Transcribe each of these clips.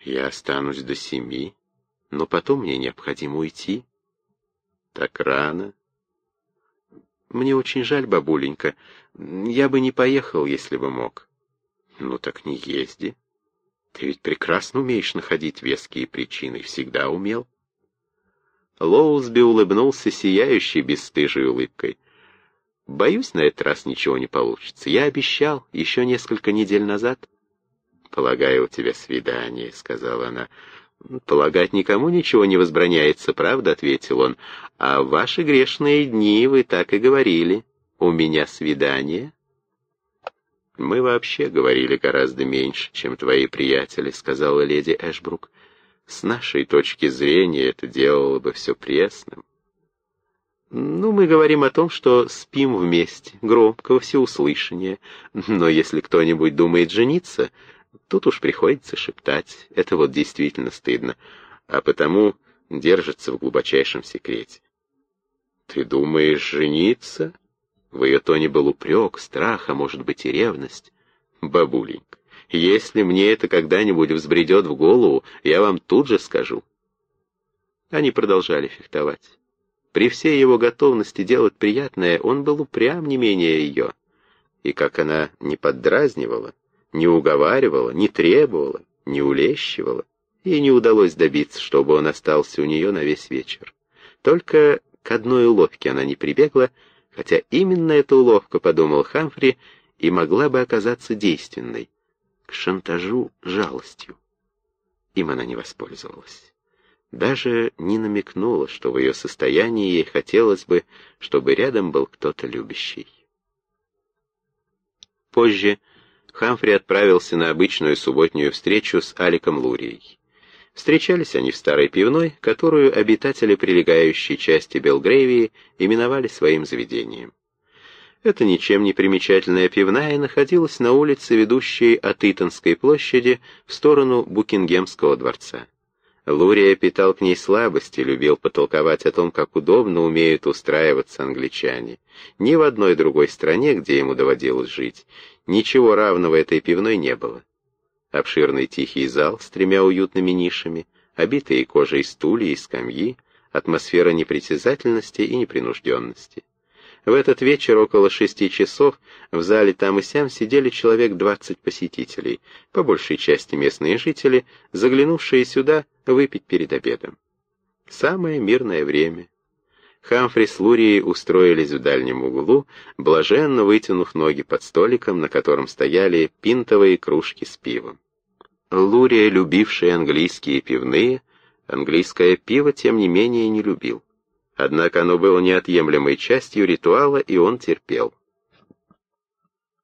Я останусь до семи, но потом мне необходимо уйти. Так рано. Мне очень жаль, бабуленька. Я бы не поехал, если бы мог. Ну так не езди. Ты ведь прекрасно умеешь находить веские причины, всегда умел. Лоузби улыбнулся сияющей бесстыжей улыбкой. Боюсь, на этот раз ничего не получится. Я обещал еще несколько недель назад. «Полагаю, у тебя свидание», — сказала она. «Полагать никому ничего не возбраняется, правда?» — ответил он. «А в ваши грешные дни вы так и говорили. У меня свидание». «Мы вообще говорили гораздо меньше, чем твои приятели», — сказала леди Эшбрук. «С нашей точки зрения это делало бы все пресным». «Ну, мы говорим о том, что спим вместе, громко, во всеуслышание. Но если кто-нибудь думает жениться, Тут уж приходится шептать, это вот действительно стыдно, а потому держится в глубочайшем секрете. «Ты думаешь жениться?» В ее тоне был упрек, страх, а может быть и ревность. «Бабуленька, если мне это когда-нибудь взбредет в голову, я вам тут же скажу». Они продолжали фехтовать. При всей его готовности делать приятное, он был упрям не менее ее. И как она не поддразнивала, не уговаривала, не требовала, не улещивала. Ей не удалось добиться, чтобы он остался у нее на весь вечер. Только к одной уловке она не прибегла, хотя именно эта уловка, подумал Хамфри, и могла бы оказаться действенной, к шантажу жалостью. Им она не воспользовалась. Даже не намекнула, что в ее состоянии ей хотелось бы, чтобы рядом был кто-то любящий. Позже Хамфри отправился на обычную субботнюю встречу с Аликом Лурией. Встречались они в старой пивной, которую обитатели прилегающей части Белгрейвии именовали своим заведением. Эта ничем не примечательная пивная находилась на улице, ведущей от Итонской площади в сторону Букингемского дворца. Лурия питал к ней слабости, любил потолковать о том, как удобно умеют устраиваться англичане. Ни в одной другой стране, где ему доводилось жить, ничего равного этой пивной не было. Обширный тихий зал с тремя уютными нишами, обитые кожей стулья и скамьи, атмосфера непритязательности и непринужденности. В этот вечер около шести часов в зале там и сям сидели человек двадцать посетителей, по большей части местные жители, заглянувшие сюда выпить перед обедом. Самое мирное время. Хамфри с Лурией устроились в дальнем углу, блаженно вытянув ноги под столиком, на котором стояли пинтовые кружки с пивом. Лурия, любившая английские пивные, английское пиво, тем не менее, не любил. Однако оно было неотъемлемой частью ритуала, и он терпел.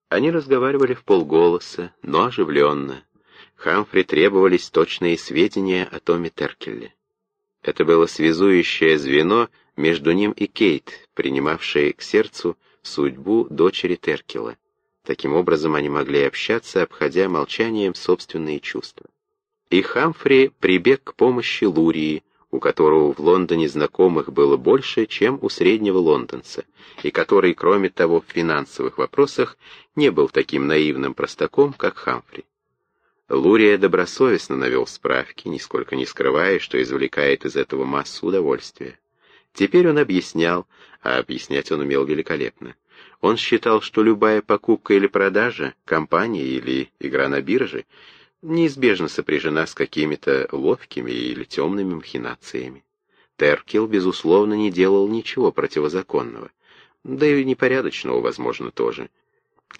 Они разговаривали в полголоса, но оживленно. Хамфри требовались точные сведения о Томе Теркелле. Это было связующее звено между ним и Кейт, принимавшей к сердцу судьбу дочери Теркела. Таким образом они могли общаться, обходя молчанием собственные чувства. И Хамфри прибег к помощи Лурии, у которого в Лондоне знакомых было больше, чем у среднего лондонца, и который, кроме того, в финансовых вопросах не был таким наивным простаком, как Хамфри. Лурия добросовестно навел справки, нисколько не скрывая, что извлекает из этого массу удовольствия. Теперь он объяснял, а объяснять он умел великолепно. Он считал, что любая покупка или продажа, компания или игра на бирже неизбежно сопряжена с какими-то ловкими или темными махинациями. Теркел, безусловно, не делал ничего противозаконного, да и непорядочного, возможно, тоже.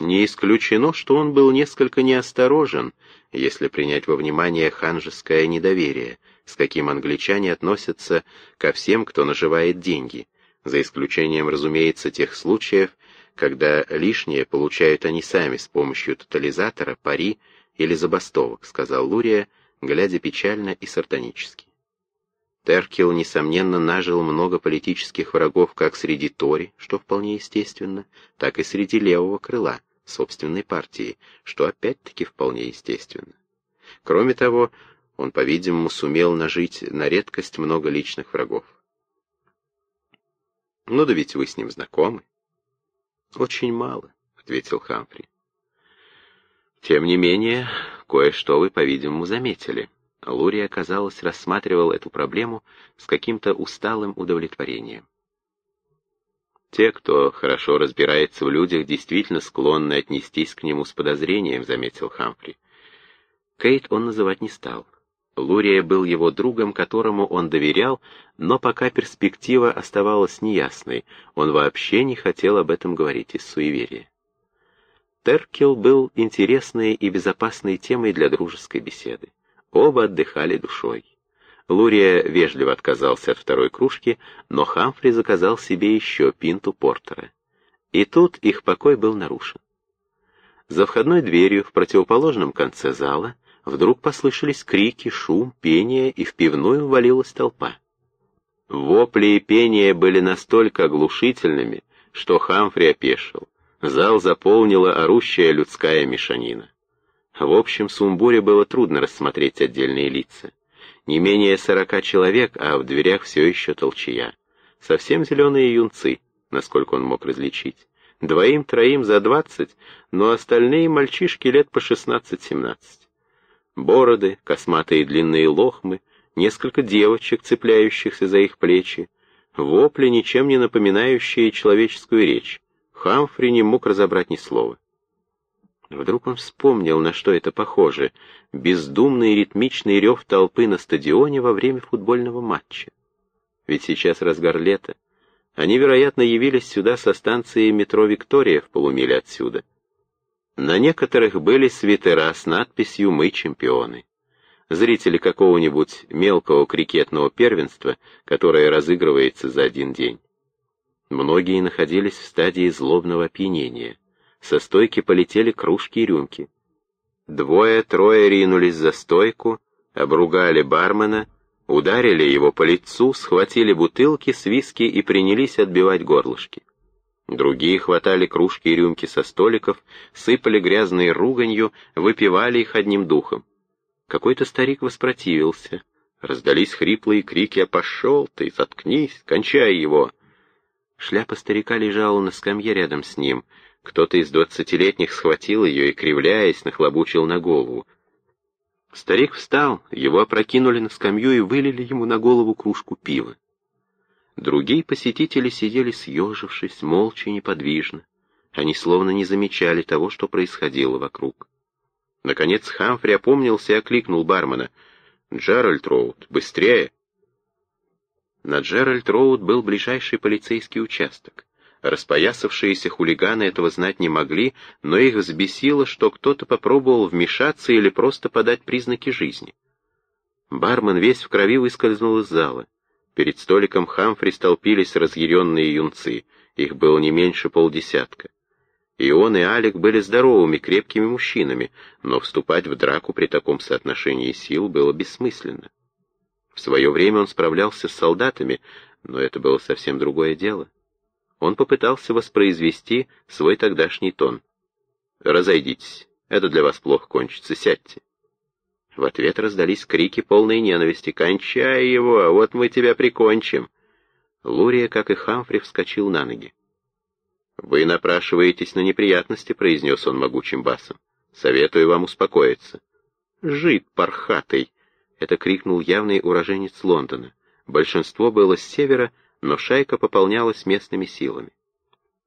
Не исключено, что он был несколько неосторожен, если принять во внимание ханжеское недоверие, с каким англичане относятся ко всем, кто наживает деньги, за исключением, разумеется, тех случаев, когда лишнее получают они сами с помощью тотализатора, пари или забастовок», — сказал Лурия, глядя печально и сардонически. Теркел, несомненно, нажил много политических врагов как среди Тори, что вполне естественно, так и среди левого крыла, собственной партии, что опять-таки вполне естественно. Кроме того, он, по-видимому, сумел нажить на редкость много личных врагов. «Ну да ведь вы с ним знакомы». «Очень мало», — ответил Хамфри. Тем не менее, кое-что вы, по-видимому, заметили. Лурия, казалось, рассматривал эту проблему с каким-то усталым удовлетворением. Те, кто хорошо разбирается в людях, действительно склонны отнестись к нему с подозрением, заметил Хамфри. Кейт он называть не стал. Лурия был его другом, которому он доверял, но пока перспектива оставалась неясной, он вообще не хотел об этом говорить из суеверия. Теркел был интересной и безопасной темой для дружеской беседы. Оба отдыхали душой. Лурия вежливо отказался от второй кружки, но Хамфри заказал себе еще пинту портера. И тут их покой был нарушен. За входной дверью в противоположном конце зала вдруг послышались крики, шум, пение, и в пивную валилась толпа. Вопли и пение были настолько оглушительными, что Хамфри опешил. Зал заполнила орущая людская мешанина. В общем сумбуре было трудно рассмотреть отдельные лица. Не менее сорока человек, а в дверях все еще толчая. Совсем зеленые юнцы, насколько он мог различить. Двоим-троим за двадцать, но остальные мальчишки лет по шестнадцать-семнадцать. Бороды, косматые длинные лохмы, несколько девочек, цепляющихся за их плечи, вопли, ничем не напоминающие человеческую речь. Хамфри не мог разобрать ни слова. Вдруг он вспомнил, на что это похоже. Бездумный ритмичный рев толпы на стадионе во время футбольного матча. Ведь сейчас разгар лета. Они, вероятно, явились сюда со станции метро «Виктория» в полумиле отсюда. На некоторых были свитера с надписью «Мы чемпионы». Зрители какого-нибудь мелкого крикетного первенства, которое разыгрывается за один день. Многие находились в стадии злобного опьянения. Со стойки полетели кружки и рюмки. Двое-трое ринулись за стойку, обругали бармена, ударили его по лицу, схватили бутылки с виски и принялись отбивать горлышки. Другие хватали кружки и рюмки со столиков, сыпали грязной руганью, выпивали их одним духом. Какой-то старик воспротивился. Раздались хриплые крики «А пошел ты, заткнись, кончай его!» Шляпа старика лежала на скамье рядом с ним — кто-то из двадцатилетних схватил ее и, кривляясь, нахлобучил на голову. Старик встал, его опрокинули на скамью и вылили ему на голову кружку пива. Другие посетители сидели съежившись, молча и неподвижно. Они словно не замечали того, что происходило вокруг. Наконец Хамфри опомнился и окликнул бармена. «Джеральд Роуд, быстрее!» На Джеральд Роуд был ближайший полицейский участок. Распоясавшиеся хулиганы этого знать не могли, но их взбесило, что кто-то попробовал вмешаться или просто подать признаки жизни. Бармен весь в крови выскользнул из зала. Перед столиком Хамфри столпились разъяренные юнцы, их было не меньше полдесятка. И он, и Алик были здоровыми, крепкими мужчинами, но вступать в драку при таком соотношении сил было бессмысленно. В свое время он справлялся с солдатами, но это было совсем другое дело он попытался воспроизвести свой тогдашний тон. «Разойдитесь, это для вас плохо кончится, сядьте». В ответ раздались крики полной ненависти. «Кончай его, вот мы тебя прикончим!» Лурия, как и Хамфри, вскочил на ноги. «Вы напрашиваетесь на неприятности», — произнес он могучим басом. «Советую вам успокоиться». «Жид пархатый!» — это крикнул явный уроженец Лондона. Большинство было с севера, — но шайка пополнялась местными силами.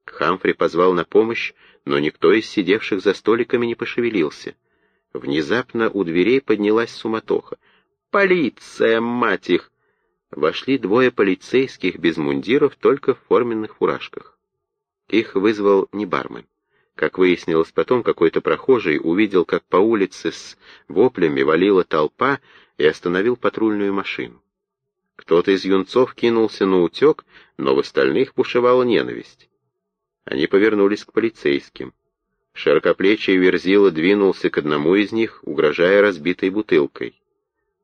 Хамфри позвал на помощь, но никто из сидевших за столиками не пошевелился. Внезапно у дверей поднялась суматоха. «Полиция, мать их!» Вошли двое полицейских без мундиров, только в форменных фуражках. Их вызвал не бармен. Как выяснилось потом, какой-то прохожий увидел, как по улице с воплями валила толпа и остановил патрульную машину. Кто-то из юнцов кинулся на утек, но в остальных бушевала ненависть. Они повернулись к полицейским. Широкоплечий Верзила двинулся к одному из них, угрожая разбитой бутылкой.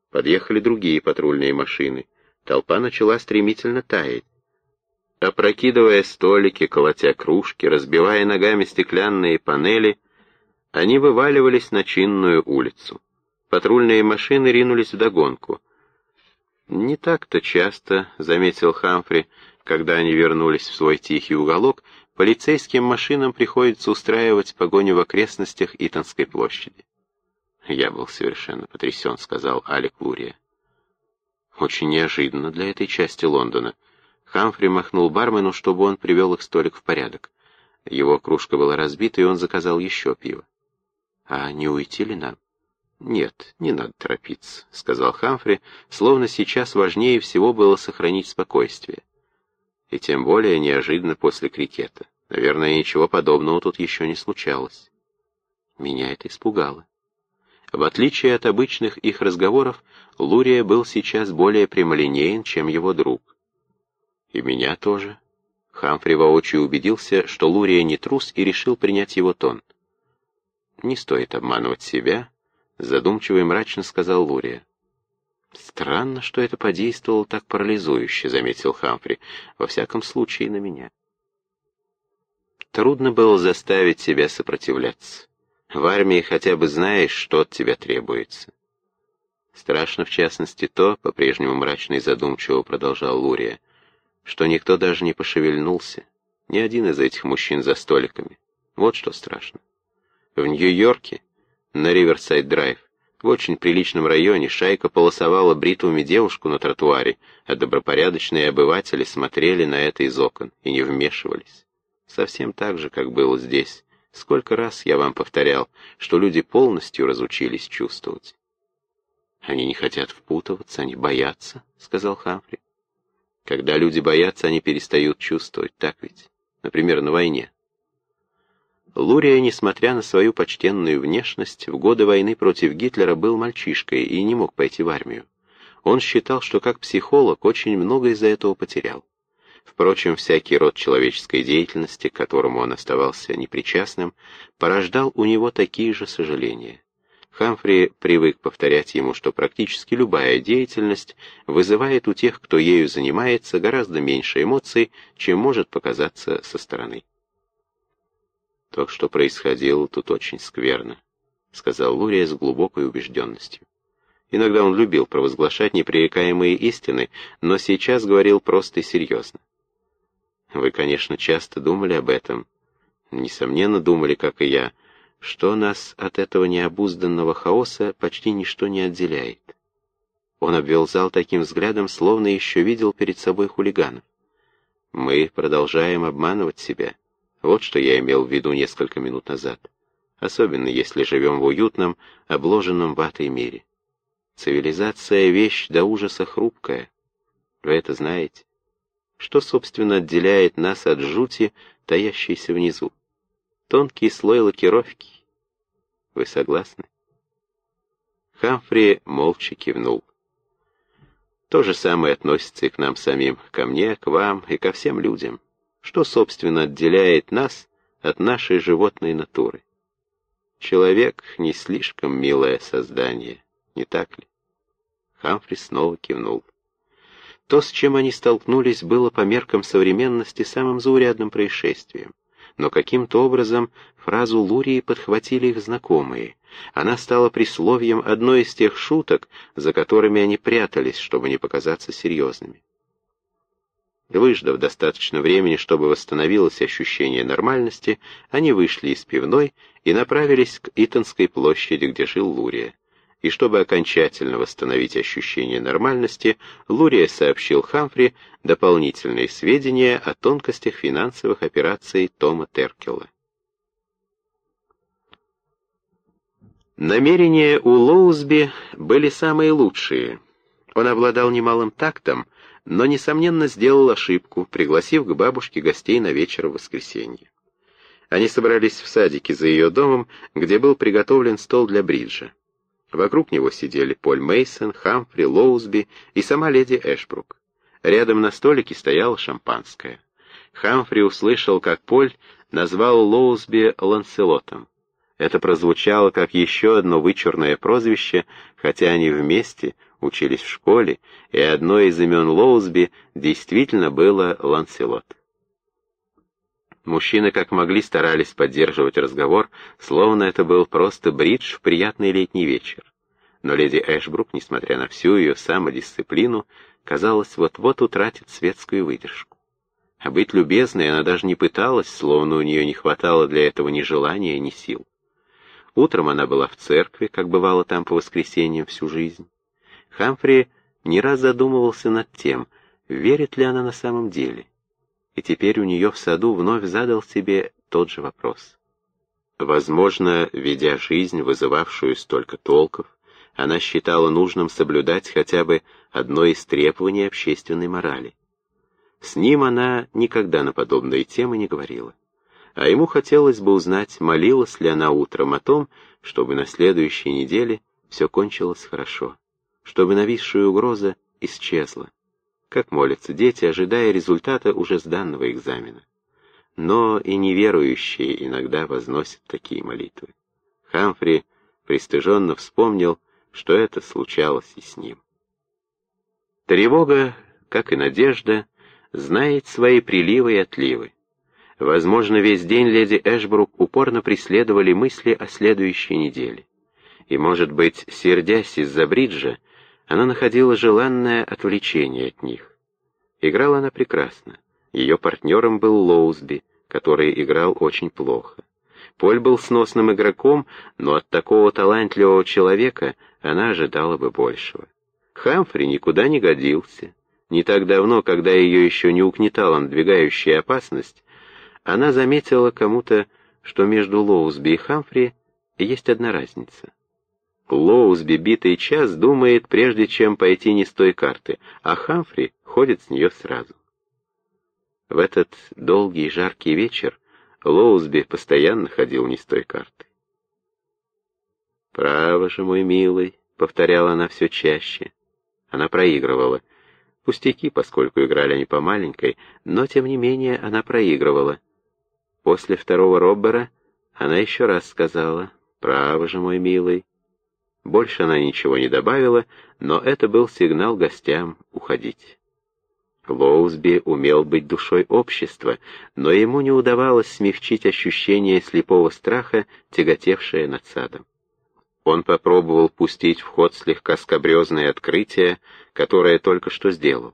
Подъехали другие патрульные машины. Толпа начала стремительно таять. Опрокидывая столики, колотя кружки, разбивая ногами стеклянные панели, они вываливались на чинную улицу. Патрульные машины ринулись вдогонку. «Не так-то часто», — заметил Хамфри, когда они вернулись в свой тихий уголок, полицейским машинам приходится устраивать погоню в окрестностях Итонской площади. Я был совершенно потрясен, сказал Алек Лурия. Очень неожиданно для этой части Лондона. Хамфри махнул бармену, чтобы он привел их столик в порядок. Его кружка была разбита, и он заказал еще пиво. «А не уйти ли нам?» «Нет, не надо торопиться», — сказал Хамфри, словно сейчас важнее всего было сохранить спокойствие. И тем более неожиданно после крикета. Наверное, ничего подобного тут еще не случалось. Меня это испугало. В отличие от обычных их разговоров, Лурия был сейчас более прямолинеен, чем его друг. И меня тоже. Хамфри воочию убедился, что Лурия не трус, и решил принять его тон. «Не стоит обманывать себя», — задумчиво и мрачно сказал Лурия. «Странно, что это подействовало так парализующе», — заметил Хамфри. «Во всяком случае, на меня». Трудно было заставить себя сопротивляться. В армии хотя бы знаешь, что от тебя требуется. Страшно, в частности, то, по-прежнему мрачно и задумчиво продолжал Лурия, что никто даже не пошевельнулся, ни один из этих мужчин за столиками. Вот что страшно. В Нью-Йорке, на Риверсайд-драйв, в очень приличном районе шайка полосовала бритвами девушку на тротуаре, а добропорядочные обыватели смотрели на это из окон и не вмешивались. Совсем так же, как было здесь. Сколько раз я вам повторял, что люди полностью разучились чувствовать. «Они не хотят впутываться, они боятся», — сказал Хамфри. «Когда люди боятся, они перестают чувствовать, так ведь? Например, на войне. Лурия, несмотря на свою почтенную внешность, в годы войны против Гитлера был мальчишкой и не мог пойти в армию. Он считал, что как психолог очень много из-за этого потерял. Впрочем, всякий род человеческой деятельности, к которому он оставался непричастным, порождал у него такие же сожаления. Хамфри привык повторять ему, что практически любая деятельность вызывает у тех, кто ею занимается, гораздо меньше эмоций, чем может показаться со стороны. То, что происходило тут очень скверно, сказал Лурия с глубокой убежденностью. Иногда он любил провозглашать непререкаемые истины, но сейчас говорил просто и серьезно. Вы, конечно, часто думали об этом. Несомненно, думали, как и я, что нас от этого необузданного хаоса почти ничто не отделяет. Он обвел зал таким взглядом, словно еще видел перед собой хулиганов. Мы продолжаем обманывать себя. Вот что я имел в виду несколько минут назад. Особенно если живем в уютном, обложенном ватой мире. Цивилизация — вещь до ужаса хрупкая. Вы это знаете? Что, собственно, отделяет нас от жути, таящейся внизу? Тонкий слой лакировки. Вы согласны? Хамфри молча кивнул. То же самое относится и к нам самим, ко мне, к вам и ко всем людям. Что, собственно, отделяет нас от нашей животной натуры? Человек — не слишком милое создание, не так ли? Хамфри снова кивнул. То, с чем они столкнулись, было по меркам современности самым заурядным происшествием. Но каким-то образом фразу Лурии подхватили их знакомые. Она стала присловием одной из тех шуток, за которыми они прятались, чтобы не показаться серьезными. Выждав достаточно времени, чтобы восстановилось ощущение нормальности, они вышли из пивной и направились к Итонской площади, где жил Лурия. И чтобы окончательно восстановить ощущение нормальности, Лурия сообщил Хамфри дополнительные сведения о тонкостях финансовых операций Тома Теркела. Намерения у Лоузби были самые лучшие. Он обладал немалым тактом, но, несомненно, сделал ошибку, пригласив к бабушке гостей на вечер в воскресенье. Они собрались в садике за ее домом, где был приготовлен стол для бриджа. Вокруг него сидели Поль Мейсон, Хамфри, Лоузби и сама леди Эшбрук. Рядом на столике стояло шампанское. Хамфри услышал, как Поль назвал Лоузби Ланселотом. Это прозвучало как еще одно вычурное прозвище, хотя они вместе — учились в школе, и одно из имен Лоузби действительно было Ланселот. Мужчины как могли старались поддерживать разговор, словно это был просто бридж в приятный летний вечер. Но леди Эшбрук, несмотря на всю ее самодисциплину, казалось, вот-вот утратит светскую выдержку. А быть любезной она даже не пыталась, словно у нее не хватало для этого ни желания, ни сил. Утром она была в церкви, как бывало там по воскресеньям всю жизнь. Хамфри не раз задумывался над тем, верит ли она на самом деле. И теперь у нее в саду вновь задал себе тот же вопрос. Возможно, ведя жизнь, вызывавшую столько толков, она считала нужным соблюдать хотя бы одно из требований общественной морали. С ним она никогда на подобные темы не говорила. А ему хотелось бы узнать, молилась ли она утром о том, чтобы на следующей неделе все кончилось хорошо, чтобы нависшая угроза исчезла, как молятся дети, ожидая результата уже сданного экзамена. Но и неверующие иногда возносят такие молитвы. Хамфри пристыженно вспомнил, что это случалось и с ним. Тревога, как и надежда, знает свои приливы и отливы. Возможно, весь день леди Эшбрук упорно преследовали мысли о следующей неделе. И, может быть, сердясь из-за бриджа, она находила желанное отвлечение от них. Играла она прекрасно. Ее партнером был Лоузби, который играл очень плохо. Поль был сносным игроком, но от такого талантливого человека она ожидала бы большего. Хамфри никуда не годился. Не так давно, когда ее еще не угнетала надвигающая опасность, она заметила кому-то, что между Лоузби и Хамфри есть одна разница. Лоузби битый час думает, прежде чем пойти не с той карты, а Хамфри ходит с нее сразу. В этот долгий жаркий вечер Лоузби постоянно ходил не с той карты. «Право же, мой милый», — повторяла она все чаще. Она проигрывала. Пустяки, поскольку играли они по маленькой, но, тем не менее, она проигрывала. После второго роббера она еще раз сказала «Право же, мой милый». Больше она ничего не добавила, но это был сигнал гостям уходить. Лоузби умел быть душой общества, но ему не удавалось смягчить ощущение слепого страха, тяготевшее над садом. Он попробовал пустить в ход слегка скобрезное открытие, которое только что сделал.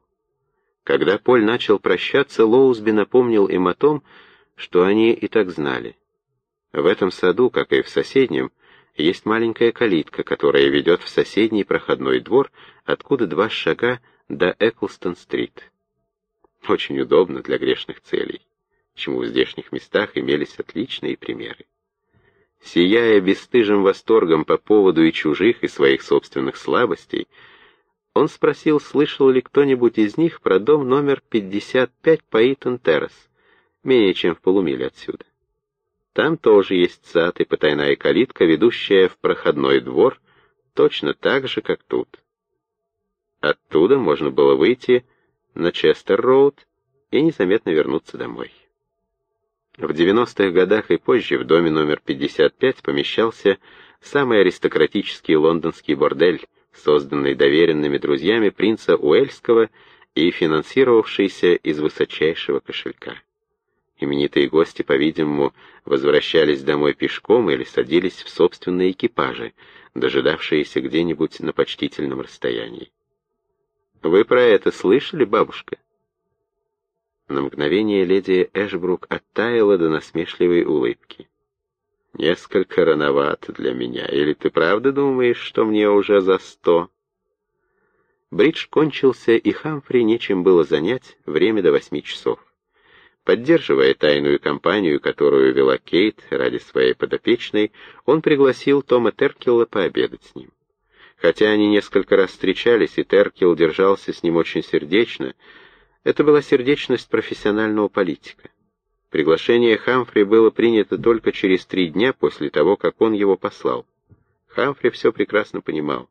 Когда Поль начал прощаться, Лоузби напомнил им о том, что они и так знали. В этом саду, как и в соседнем, есть маленькая калитка, которая ведет в соседний проходной двор, откуда два шага до Эклстон-стрит. Очень удобно для грешных целей, чему в здешних местах имелись отличные примеры. Сияя бесстыжим восторгом по поводу и чужих, и своих собственных слабостей, он спросил, слышал ли кто-нибудь из них про дом номер 55 по Итон-Террас, менее чем в полумиле отсюда. Там тоже есть сад и потайная калитка, ведущая в проходной двор, точно так же, как тут. Оттуда можно было выйти на Честер-Роуд и незаметно вернуться домой. В 90-х годах и позже в доме номер 55 помещался самый аристократический лондонский бордель, созданный доверенными друзьями принца Уэльского и финансировавшийся из высочайшего кошелька. Именитые гости, по-видимому, возвращались домой пешком или садились в собственные экипажи, дожидавшиеся где-нибудь на почтительном расстоянии. «Вы про это слышали, бабушка?» На мгновение леди Эшбрук оттаяла до насмешливой улыбки. «Несколько рановато для меня. Или ты правда думаешь, что мне уже за сто?» Бридж кончился, и Хамфри нечем было занять время до восьми часов. Поддерживая тайную кампанию, которую вела Кейт ради своей подопечной, он пригласил Тома Теркелла пообедать с ним. Хотя они несколько раз встречались, и Теркел держался с ним очень сердечно, это была сердечность профессионального политика. Приглашение Хамфри было принято только через три дня после того, как он его послал. Хамфри все прекрасно понимал.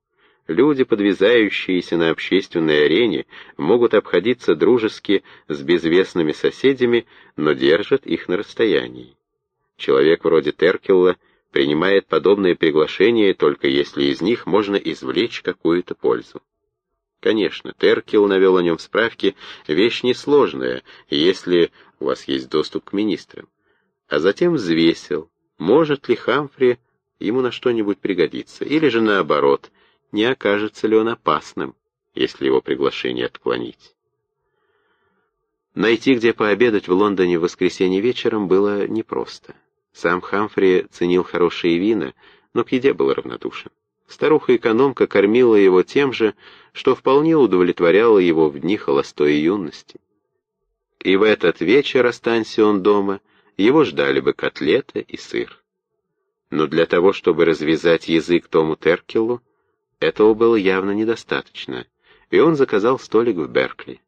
Люди, подвязающиеся на общественной арене, могут обходиться дружески с безвестными соседями, но держат их на расстоянии. Человек вроде Теркелла принимает подобные приглашения только если из них можно извлечь какую-то пользу. Конечно, Теркел навел о нем справки, вещь несложная, если у вас есть доступ к министрам. А затем взвесил, может ли Хамфри ему на что-нибудь пригодиться, или же наоборот, не окажется ли он опасным, если его приглашение отклонить. Найти, где пообедать в Лондоне в воскресенье вечером, было непросто. Сам Хамфри ценил хорошие вина, но к еде был равнодушен. Старуха-экономка кормила его тем же, что вполне удовлетворяло его в дни холостой юности. И в этот вечер, останься он дома, его ждали бы котлета и сыр. Но для того, чтобы развязать язык Тому Теркелу, этого было явно недостаточно, и он заказал столик в Беркли.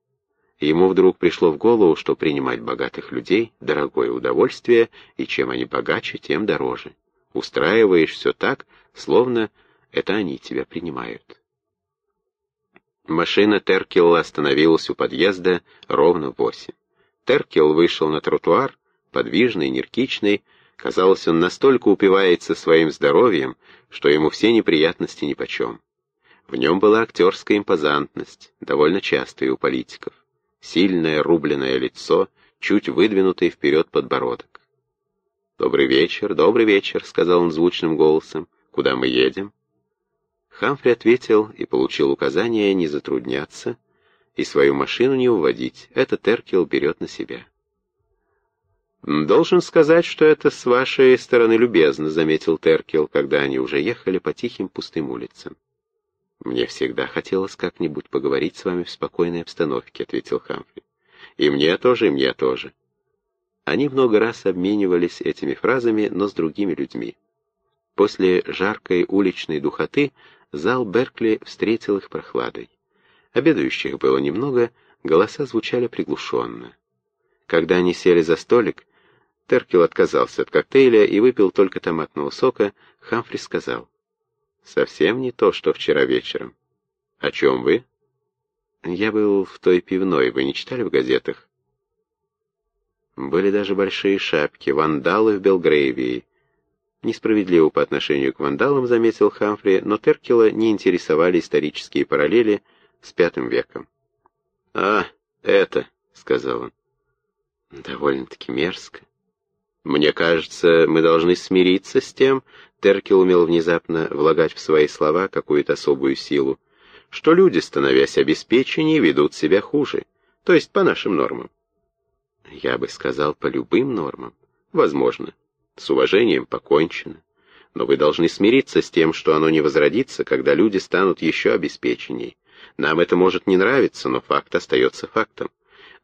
Ему вдруг пришло в голову, что принимать богатых людей — дорогое удовольствие, и чем они богаче, тем дороже. Устраиваешь все так, словно это они тебя принимают. Машина Теркелла остановилась у подъезда ровно в восемь. Теркел вышел на тротуар, подвижный, энергичный. Казалось, он настолько упивается своим здоровьем, что ему все неприятности нипочем. В нем была актерская импозантность, довольно частая у политиков. Сильное рубленное лицо, чуть выдвинутый вперед подбородок. «Добрый вечер, добрый вечер», — сказал он звучным голосом. «Куда мы едем?» Хамфри ответил и получил указание не затрудняться и свою машину не уводить. Это Теркел берет на себя. «Должен сказать, что это с вашей стороны любезно», — заметил Теркел, когда они уже ехали по тихим пустым улицам. «Мне всегда хотелось как-нибудь поговорить с вами в спокойной обстановке», — ответил Хамфри. «И мне тоже, и мне тоже». Они много раз обменивались этими фразами, но с другими людьми. После жаркой уличной духоты зал Беркли встретил их прохладой. Обедающих было немного, голоса звучали приглушенно. Когда они сели за столик, Теркел отказался от коктейля и выпил только томатного сока, Хамфри сказал. «Совсем не то, что вчера вечером. О чем вы?» «Я был в той пивной, вы не читали в газетах?» Были даже большие шапки, вандалы в Белгрейвии, Несправедливо по отношению к вандалам, заметил Хамфри, но Теркела не интересовали исторические параллели с пятым веком. «А, это», — сказал он, — «довольно-таки мерзко. Мне кажется, мы должны смириться с тем, Теркел умел внезапно влагать в свои слова какую-то особую силу, что люди, становясь обеспеченнее, ведут себя хуже, то есть по нашим нормам. Я бы сказал, по любым нормам. Возможно. С уважением покончено. Но вы должны смириться с тем, что оно не возродится, когда люди станут еще обеспеченней. Нам это может не нравиться, но факт остается фактом.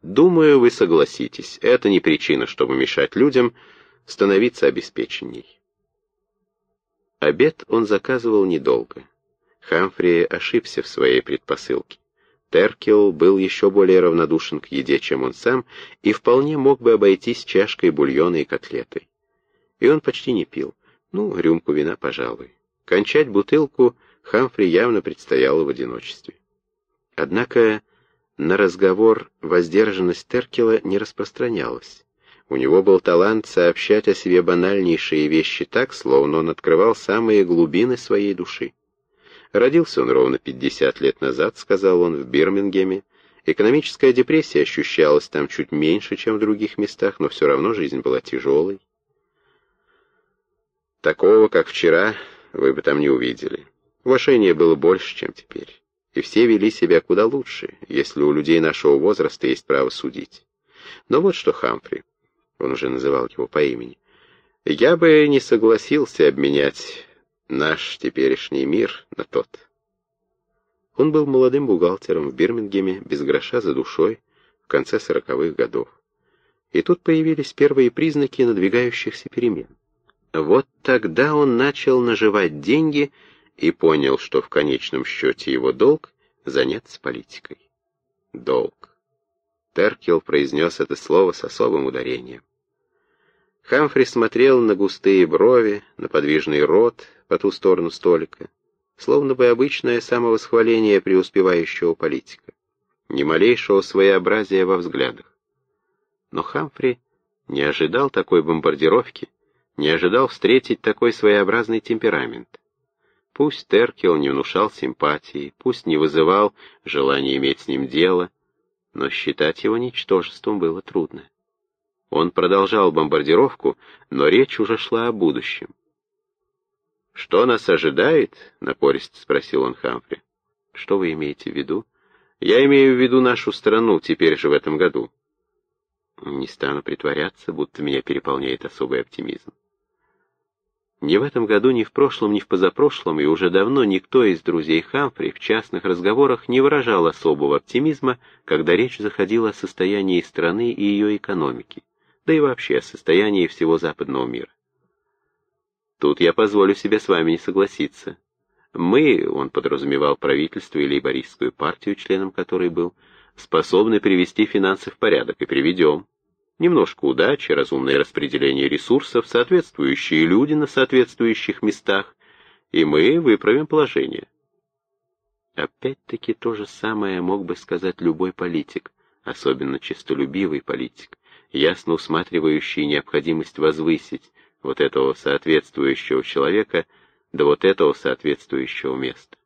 Думаю, вы согласитесь, это не причина, чтобы мешать людям становиться обеспеченней. Обед он заказывал недолго. Хамфри ошибся в своей предпосылке. Теркел был еще более равнодушен к еде, чем он сам, и вполне мог бы обойтись чашкой бульона и котлетой и он почти не пил. Ну, рюмку вина, пожалуй. Кончать бутылку Хамфри явно предстояло в одиночестве. Однако на разговор воздержанность Теркела не распространялась. У него был талант сообщать о себе банальнейшие вещи так, словно он открывал самые глубины своей души. Родился он ровно 50 лет назад, сказал он, в Бирмингеме. Экономическая депрессия ощущалась там чуть меньше, чем в других местах, но все равно жизнь была тяжелой. Такого, как вчера, вы бы там не увидели. Уважения было больше, чем теперь. И все вели себя куда лучше, если у людей нашего возраста есть право судить. Но вот что Хамфри, он уже называл его по имени, я бы не согласился обменять наш теперешний мир на тот. Он был молодым бухгалтером в Бирмингеме, без гроша за душой, в конце сороковых годов. И тут появились первые признаки надвигающихся перемен. Вот тогда он начал наживать деньги и понял, что в конечном счете его долг — заняться политикой. Долг. Теркел произнес это слово с особым ударением. Хамфри смотрел на густые брови, на подвижный рот по ту сторону столика, словно бы обычное самовосхваление преуспевающего политика, ни малейшего своеобразия во взглядах. Но Хамфри не ожидал такой бомбардировки, не ожидал встретить такой своеобразный темперамент. Пусть Теркел не внушал симпатии, пусть не вызывал желания иметь с ним дело, но считать его ничтожеством было трудно. Он продолжал бомбардировку, но речь уже шла о будущем. «Что нас ожидает?» — напористо спросил он Хамфри. «Что вы имеете в виду?» «Я имею в виду нашу страну, теперь же в этом году». Не стану притворяться, будто меня переполняет особый оптимизм. Ни в этом году, ни в прошлом, ни в позапрошлом, и уже давно никто из друзей Хамфри в частных разговорах не выражал особого оптимизма, когда речь заходила о состоянии страны и ее экономики, да и вообще о состоянии всего западного мира. Тут я позволю себе с вами не согласиться. Мы, он подразумевал правительство или лейбористскую партию, членом которой был, способны привести финансы в порядок и приведем. Немножко удачи, разумное распределение ресурсов, соответствующие люди на соответствующих местах, и мы выправим положение. Опять-таки то же самое мог бы сказать любой политик, особенно честолюбивый политик, ясно усматривающий необходимость возвысить вот этого соответствующего человека до вот этого соответствующего места.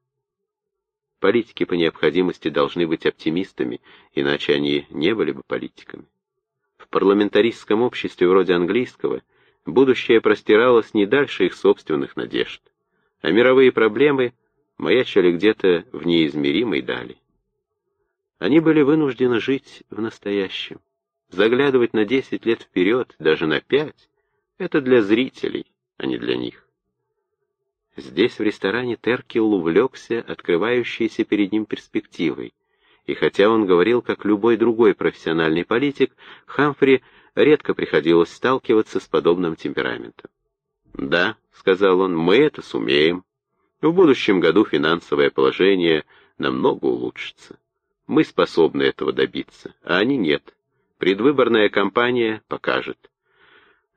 Политики по необходимости должны быть оптимистами, иначе они не были бы политиками. В парламентаристском обществе вроде английского будущее простиралось не дальше их собственных надежд, а мировые проблемы маячили где-то в неизмеримой дали. Они были вынуждены жить в настоящем. Заглядывать на десять лет вперед, даже на пять, это для зрителей, а не для них. Здесь, в ресторане, Теркел увлекся открывающейся перед ним перспективой. И хотя он говорил, как любой другой профессиональный политик, Хамфри редко приходилось сталкиваться с подобным темпераментом. «Да», — сказал он, — «мы это сумеем. В будущем году финансовое положение намного улучшится. Мы способны этого добиться, а они нет. Предвыборная кампания покажет.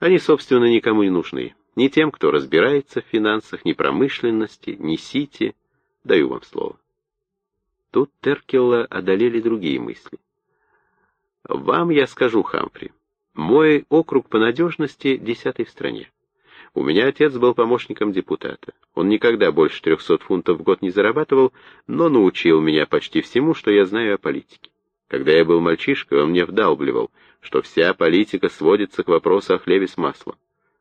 Они, собственно, никому не нужны. Ни тем, кто разбирается в финансах, ни промышленности, ни сити. Даю вам слово. Тут Теркелла одолели другие мысли. Вам я скажу, Хамфри, мой округ по надежности десятый в стране. У меня отец был помощником депутата. Он никогда больше трехсот фунтов в год не зарабатывал, но научил меня почти всему, что я знаю о политике. Когда я был мальчишкой, он мне вдалбливал, что вся политика сводится к вопросу о хлебе с маслом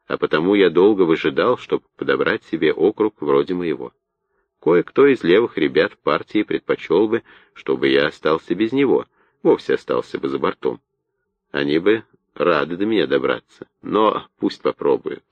а потому я долго выжидал, чтобы подобрать себе округ вроде моего. Кое-кто из левых ребят в партии предпочел бы, чтобы я остался без него, вовсе остался бы за бортом. Они бы рады до меня добраться, но пусть попробуют.